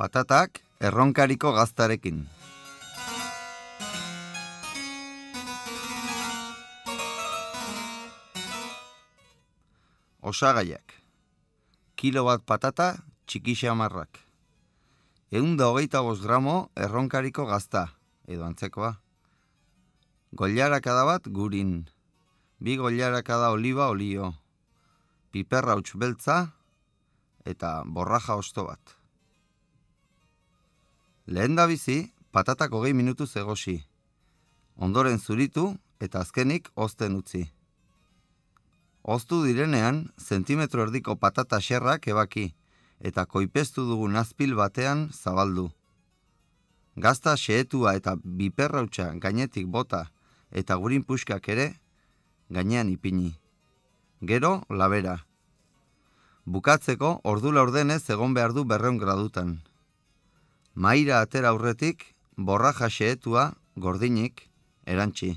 Patatak erronkariko gaztarekin. Osagaiak. Kilo bat patata, txiki xamarrak. Egun da hogeita bost gramo erronkariko gazta, edo antzekoa. Goilarakada bat gurin. Bi goilarakada oliba olio. Piperra beltza eta borraja osto bat. Lehen da bizi, patatak hogei minutu zegosi. Ondoren zuritu eta azkenik ozten utzi. Oztu direnean, zentimetro erdiko patata xerrak ebaki eta koipestu dugun azpil batean zabaldu. Gazta xeetua eta biperrautxa gainetik bota eta gurin puskak ere gainean ipini. Gero, labera. Bukatzeko, ordu laurdenez egon behar du berreun gradutan. Maira atera aurretik, borraja xeetua, gordinik, erantzi.